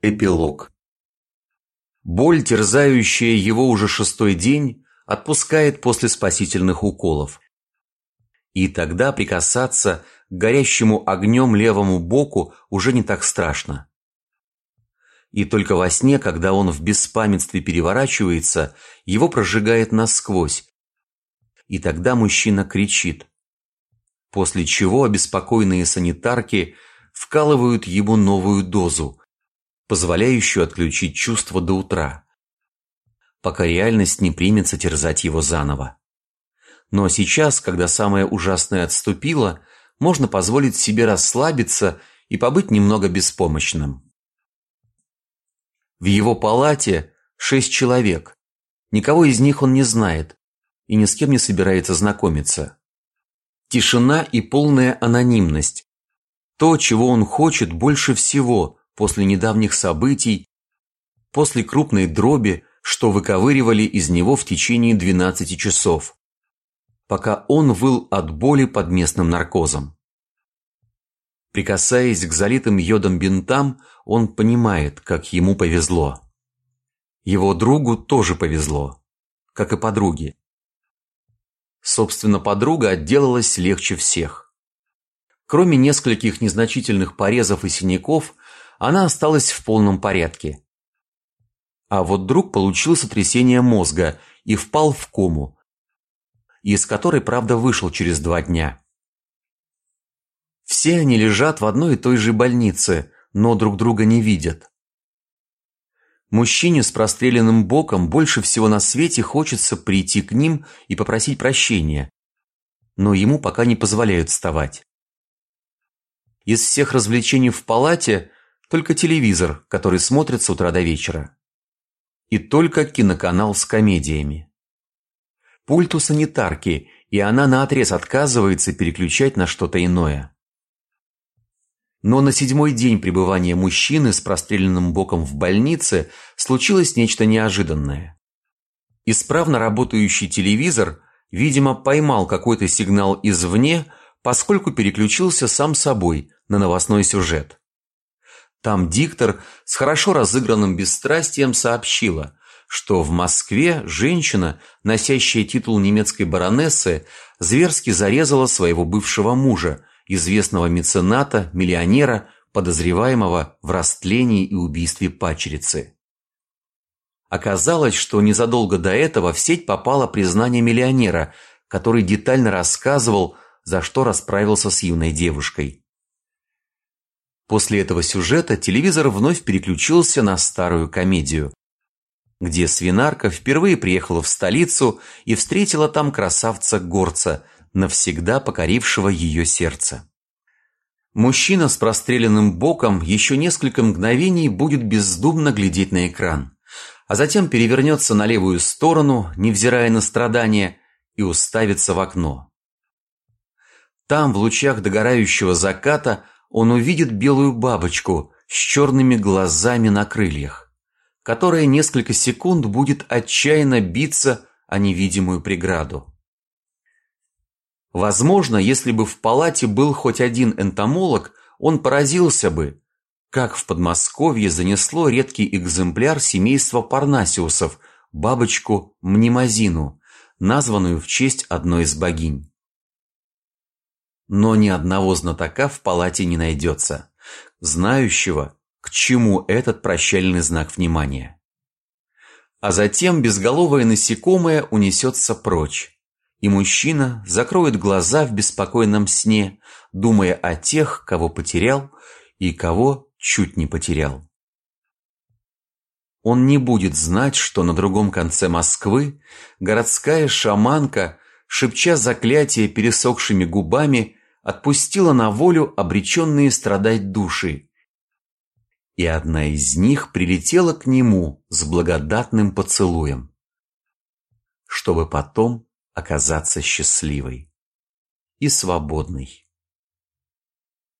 Эпилог Боль, терзающая его уже шестой день, отпускает после спасительных уколов. И тогда прикасаться к горящему огнем левому боку уже не так страшно. И только во сне, когда он в беспамятстве переворачивается, его прожигает насквозь. И тогда мужчина кричит. После чего обеспокоенные санитарки вкалывают ему новую дозу, позволяющую отключить чувство до утра, пока реальность не примется терзать его заново. Но сейчас, когда самое ужасное отступило, можно позволить себе расслабиться и побыть немного беспомощным. В его палате шесть человек. Никого из них он не знает и ни с кем не собирается знакомиться. Тишина и полная анонимность. То, чего он хочет больше всего после недавних событий, после крупной дроби, что выковыривали из него в течение 12 часов, пока он выл от боли под местным наркозом. Прикасаясь к залитым йодом бинтам, он понимает, как ему повезло. Его другу тоже повезло, как и подруге. Собственно, подруга отделалась легче всех. Кроме нескольких незначительных порезов и синяков, она осталась в полном порядке. А вот друг получил сотрясение мозга и впал в кому, из которой, правда, вышел через два дня. Все они лежат в одной и той же больнице, но друг друга не видят. Мужчине с простреленным боком больше всего на свете хочется прийти к ним и попросить прощения, но ему пока не позволяют вставать. Из всех развлечений в палате только телевизор, который смотрит с утра до вечера. И только киноканал с комедиями. Пульт у санитарки, и она наотрез отказывается переключать на что-то иное. Но на седьмой день пребывания мужчины с простреленным боком в больнице случилось нечто неожиданное. Исправно работающий телевизор, видимо, поймал какой-то сигнал извне, поскольку переключился сам собой на новостной сюжет. Там диктор с хорошо разыгранным бесстрастием сообщила, что в Москве женщина, носящая титул немецкой баронессы, зверски зарезала своего бывшего мужа, известного мецената, миллионера, подозреваемого в растлении и убийстве пачерицы. Оказалось, что незадолго до этого в сеть попало признание миллионера, который детально рассказывал, за что расправился с юной девушкой. После этого сюжета телевизор вновь переключился на старую комедию, где свинарка впервые приехала в столицу и встретила там красавца-горца – навсегда покорившего ее сердце. Мужчина с простреленным боком еще несколько мгновений будет бездумно глядеть на экран, а затем перевернется на левую сторону, невзирая на страдания, и уставится в окно. Там, в лучах догорающего заката, он увидит белую бабочку с черными глазами на крыльях, которая несколько секунд будет отчаянно биться о невидимую преграду. Возможно, если бы в палате был хоть один энтомолог, он поразился бы, как в Подмосковье занесло редкий экземпляр семейства парнасиусов, бабочку Мнемозину, названную в честь одной из богинь. Но ни одного знатока в палате не найдется, знающего, к чему этот прощальный знак внимания. А затем безголовое насекомое унесется прочь и мужчина закроет глаза в беспокойном сне, думая о тех, кого потерял и кого чуть не потерял. Он не будет знать, что на другом конце Москвы городская шаманка, шепча заклятие пересохшими губами, отпустила на волю обреченные страдать души. И одна из них прилетела к нему с благодатным поцелуем, чтобы потом оказаться счастливой и свободной.